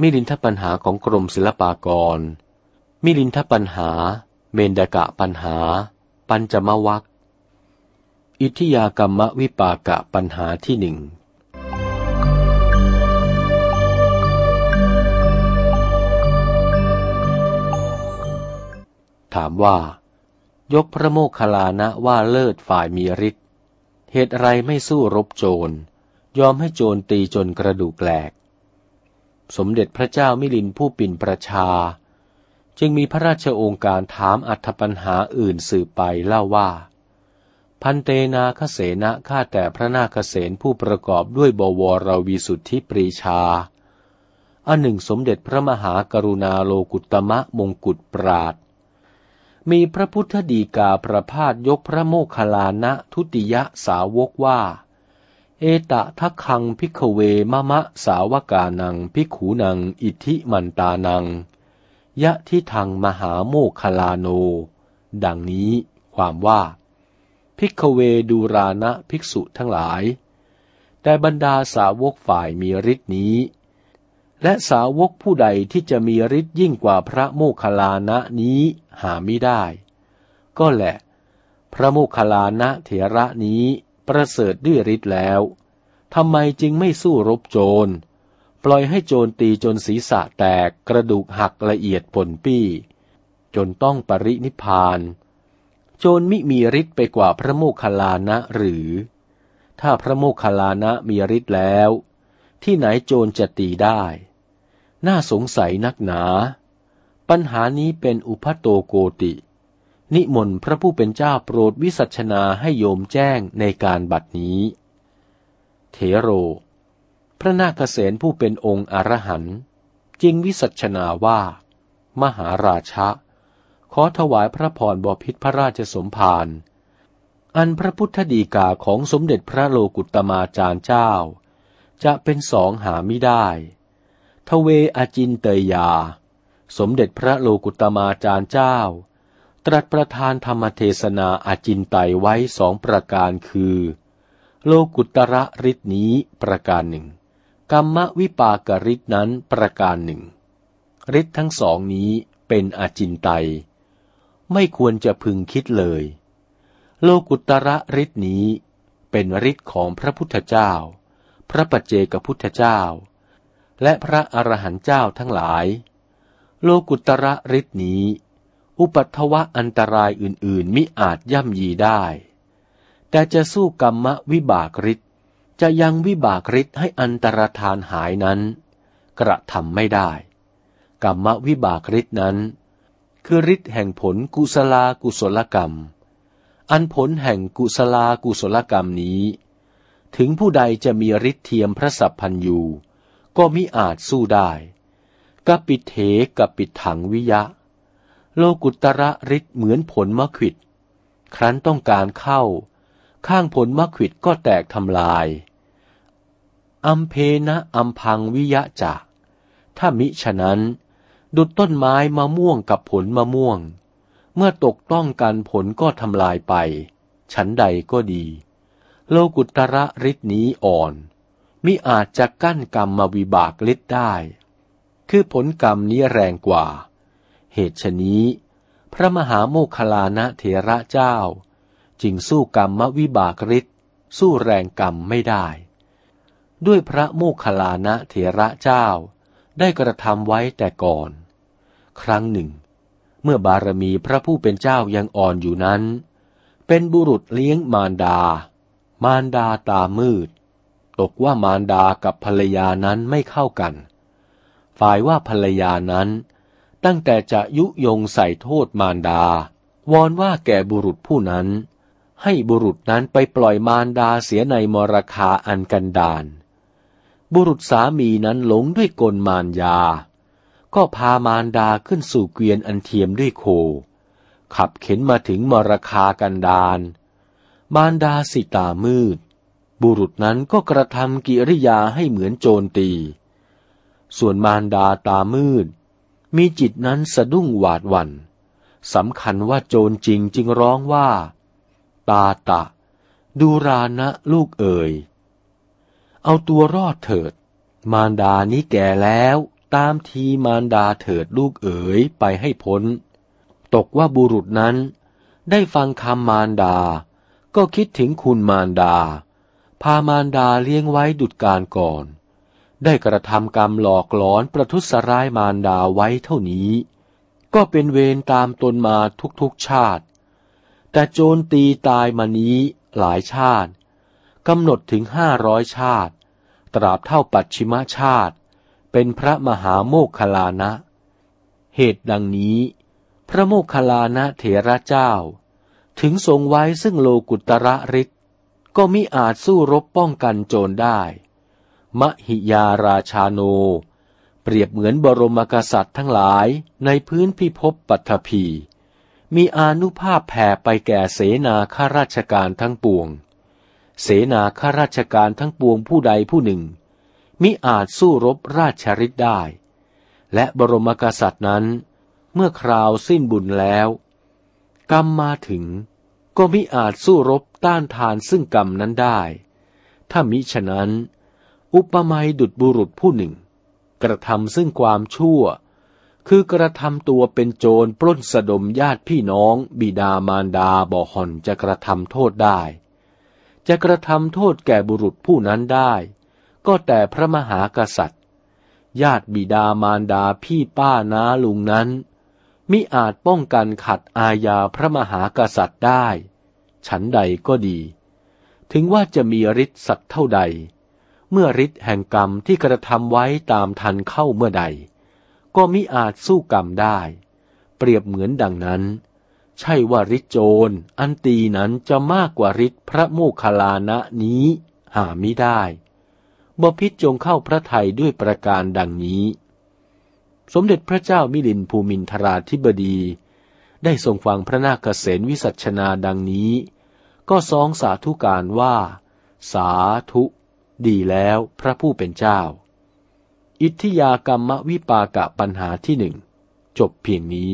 มิลินทปัญหาของกรมศิลปากร มิลินทปัญหา เมนดกะปัญหา ปัญจมวัคอิทิยากรรมวิปากะปัญหาที่หนึ่งถามว่า ยกพระโมคคัลลานะว่าเลิศฝ่ายมีฤทธิ์เหตุไรไม่สู้รบโจร ยอมให้โจรตีจนกระดูกแหลก สมเด็จพระเจ้ามิลินผู้ปิ่นประชา จึงมีพระราชโองการถามอัธปัญหาอื่นสืบไปเล่าว่า พันเตนาคเสนะข้าแต่พระนาคเสนผู้ประกอบด้วยบวรวีสุทธิปรีชาอันหนึ่งสมเด็จพระมหากรุณาโลกุตมะมงกุฎปราดมีพระพุทธดีกาประพาสยกพระโมคคัลลานะทุติยสาวกว่า เอตะทักคังพิกเวมะมะสาวกานังพิขูนัง อิทิมันตานัง ยะทิทังมหาโมคลาโน ดังนี้ความว่า พิกเวดูรานะภิกษุทั้งหลาย แต่บรรดาสาวกฝ่ายมีฤทธินี้ และสาวกผู้ใดที่จะมีฤทธิ์ยิ่งกว่าพระโมคลานะนี้หาไม่ได้ ก็แหละ พระโมคลานะเถระนี้ ประเสริฐด้วยฤทธิ์แล้วทำไมจึงไม่สู้รบโจร ปล่อยให้โจรตีจนศีรษะแตกกระดูกหักละเอียดปนปี้ จนต้องปรินิพาน โจรมิมีฤทธิ์ไปกว่าพระโมคคัลลานะหรือ ถ้าพระโมคคัลลานะมีฤทธิ์แล้ว ที่ไหนโจรจะตีได้ น่าสงสัยนักหนา ปัญหานี้เป็นอุพัโตโกติ นิมนต์พระผู้เป็นเจ้าโปรดวิสัชนาให้โยมแจ้งในการบัดนี้เทโร พระนาคเษนผู้เป็นองค์อรหันต์จึงวิสัชนาว่า มหาราชะ ขอถวายพระพรบพิษพระราชสมภารอันพระพุทธดีกาของสมเด็จพระโลกุตมาจารย์เจ้า จะเป็นสองหาไม่ได้ ทเวอจินเตยยา สมเด็จพระโลกุตมาจารย์เจ้า ตรัสประทานธรรมเทศนาอาจินไตไว้สองประการคือ โลกุตระฤทธินี้ประการหนึ่ง กรรมวิปากฤทธินั้นประการหนึ่งฤทธิทั้งสองนี้เป็นอาจินไตไม่ควรจะพึงคิดเลย โลกุตระฤทธินี้เป็นฤทธิ์ของพระพุทธเจ้า พระปัจเจกพุทธเจ้า และพระอรหันต์เจ้าทั้งหลาย โลกุตระฤทธินี้ อุปัตวะอันตรายอื่นๆมิอาจย่ำยีได้ แต่จะสู้กรรมวิบากฤทธิ์จะยังวิบากฤทธิ์ให้อันตรธานหายนั้น กระทำไม่ได้ กรรมวิบากฤทธิ์นั้น คือฤทธิ์แห่งผลกุศลากุศลกรรม อันผลแห่งกุศลากุศลกรรมนี้ ถึงผู้ใดจะมีฤทธิ์เทียมพระสัพพันยูก็มิอาจสู้ได้กปิเถกปิดถังวิยะ โลกุตระฤทธิ์เหมือนผลมะขิด ครั้นต้องการเข้า ข้างผลมะขิดก็แตกทำลาย อัมเพนะอัมพังวิยะจะถ้ามิฉะนั้น ดุดต้นไม้มะม่วงกับผลมะม่วง เมื่อตกต้องกันผลก็ทำลายไป ฉันใดก็ดี โลกุตระฤทธิ์นี้อ่อน มิอาจจะกั้นกรรมมาวิบากฤทธิ์ได้ คือผลกรรมนี้แรงกว่า เหตุฉนี้ พระมหาโมคคลานะเถระเจ้า จึงสู้กรรมวิบากฤทธิ์สู้แรงกรรมไม่ได้ ด้วยพระโมคคลานะเถระเจ้า ได้กระทำไว้แต่ก่อน ครั้งหนึ่ง เมื่อบารมีพระผู้เป็นเจ้ายังอ่อนอยู่นั้น เป็นบุรุษเลี้ยงมารดา มารดาตามืด ตกว่ามารดากับภรรยานั้นไม่เข้ากัน ฝ่ายว่าภรรยานั้น ตั้งแต่จะยุยงใส่โทษมารดา วอนว่าแก่บุรุษผู้นั้น ให้บุรุษนั้นไปปล่อยมารดาเสียในมรคาอันกันดานบุรุษสามีนั้นหลงด้วยกลมารยา ก็พามารดาขึ้นสู่เกวียนอันเทียมด้วยโค ขับเข็นมาถึงมรคากันดานมารดาสิตามืด บุรุษนั้นก็กระทำกิริยาให้เหมือนโจรตี ส่วนมารดาตามืด มีจิตนั้นสะดุ้งหวาดวัน่นสำคัญว่าโจรจริงจึงร้องว่า ตาตะ ดูรานะลูกเอ๋ยเอาตัวรอดเถิด มารดานี้แก่แล้วตามทีมารดาเถิดลูกเอ๋ยไปให้พ้น ตกว่าบุรุษนั้น ได้ฟังคำมารดา ก็คิดถึงคุณมารดา พามารดาเลี้ยงไว้ดุดการก่อน ได้กระทำกรรมหลอกหลอนประทุษร้ายมารดาไว้เท่านี้ ก็เป็นเวรตามตนมาทุกๆชาติ แต่โจรตีตายมานี้หลายชาติกำหนดถึงห้าร้อยชาติ ตราบเท่าปัจฉิมชาติ เป็นพระมหาโมคคลานะ เหตุดังนี้ พระโมคคลานะเถระเจ้า ถึงทรงไว้ซึ่งโลกุตระฤทธิ์ก็มิอาจสู้รบป้องกันโจรได้ มหิยาราชาโน เปรียบเหมือนบรมกษัตริย์ทั้งหลายในพื้นพิภพปัทภีมีอนุภาพแผ่ไปแก่เสนาข้าราชการทั้งปวง เสนาข้าราชการทั้งปวงผู้ใดผู้หนึ่ง มิอาจสู้รบราชฤทธิ์ได้ และบรมกษัตริย์นั้น เมื่อคราวสิ้นบุญแล้ว กรรมมาถึง ก็มิอาจสู้รบต้านทานซึ่งกรรมนั้นได้ ถ้ามิฉะนั้น อุปมาดุดบุรุษผู้หนึ่ง กระทำซึ่งความชั่ว คือกระทำตัวเป็นโจรปล้นสะดมญาติพี่น้อง บิดามารดาบ่อห่อนจะกระทำโทษได้ จะกระทำโทษแก่บุรุษผู้นั้นได้ ก็แต่พระมหากษัตริย์ ญาติบิดามารดาพี่ป้าน้าลุงนั้น มิอาจป้องกันขัดอาญาพระมหากษัตริย์ได้ ฉันใดก็ดี ถึงว่าจะมีฤทธิ์สักเท่าใด เมื่อฤทธิ์แห่งกรรมที่กระทำไว้ตามทันเข้าเมื่อใด ก็มิอาจสู้กรรมได้ เปรียบเหมือนดังนั้น ใช่ว่าฤทธิโจรอันตีนั้นจะมากกว่าฤทธิพระโมคคัลลานะนี้หาไม่ได้บพิษจงเข้าพระไทยด้วยประการดังนี้ สมเด็จพระเจ้ามิลินภูมินทราธิบดี ได้ทรงฟังพระนาคเษนวิสัชนาดังนี้ ก็ซองสาธุการว่า สาธุ ดีแล้วพระผู้เป็นเจ้า อิทธิยากรรมวิปากะปัญหาที่หนึ่งจบเพียงนี้